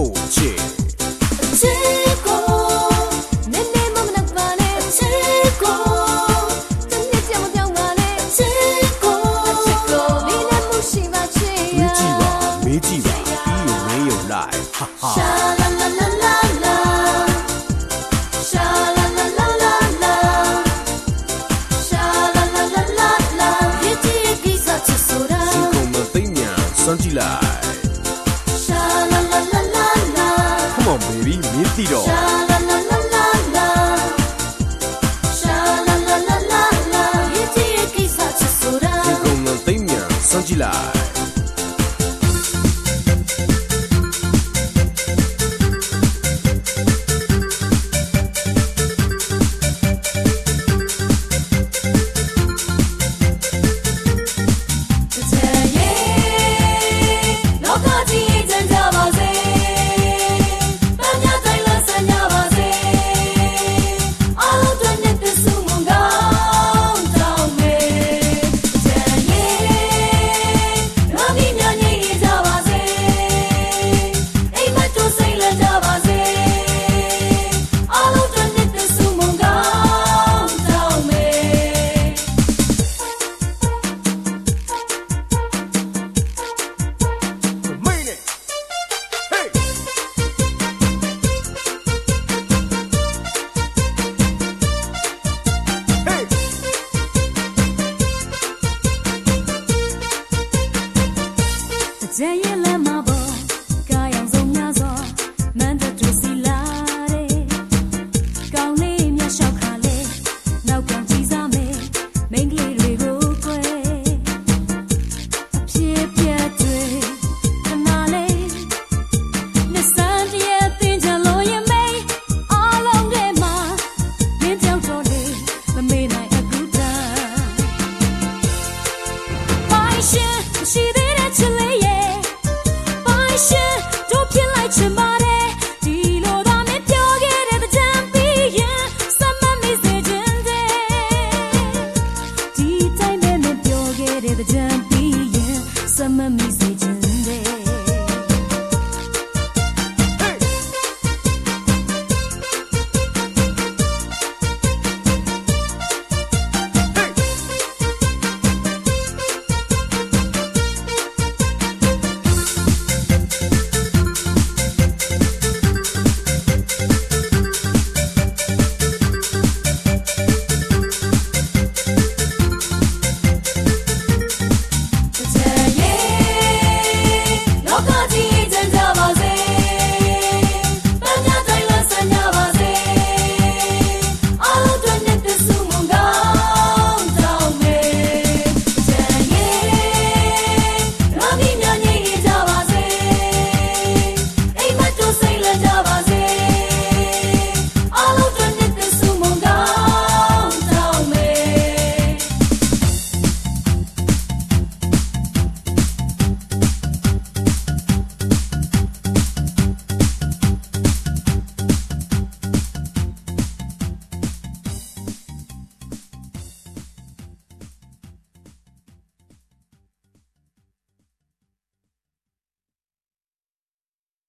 Coach. Tiro.